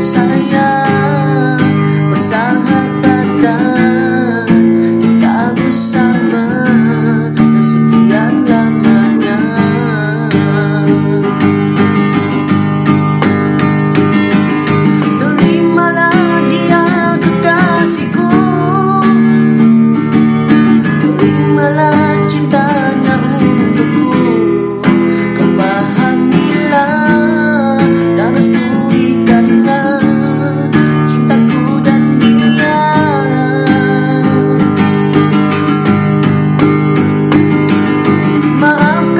Sorry.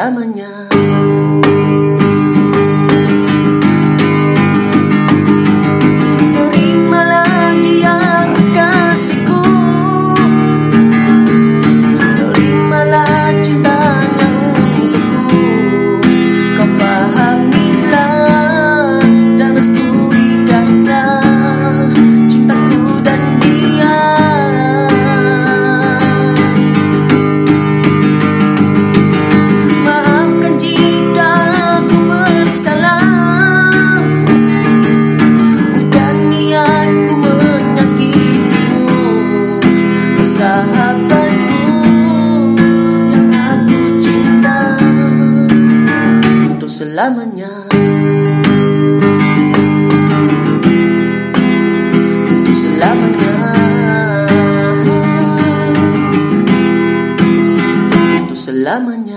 la mañana. nalaman niya. Buntis niya. Buntis niya.